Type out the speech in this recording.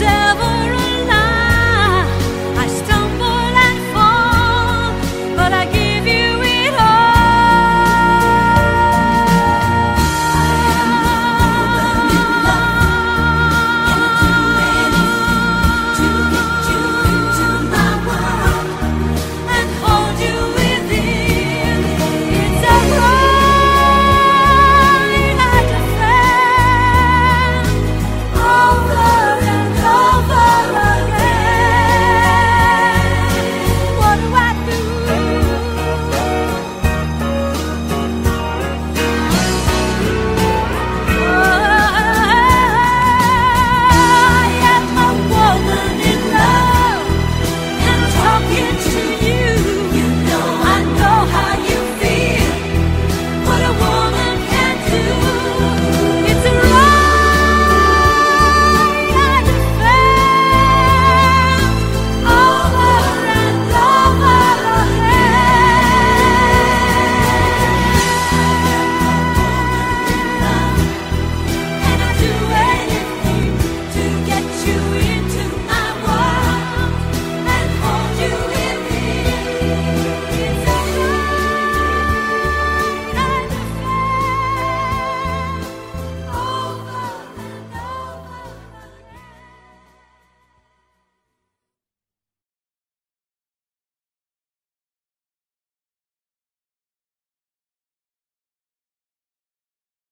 ever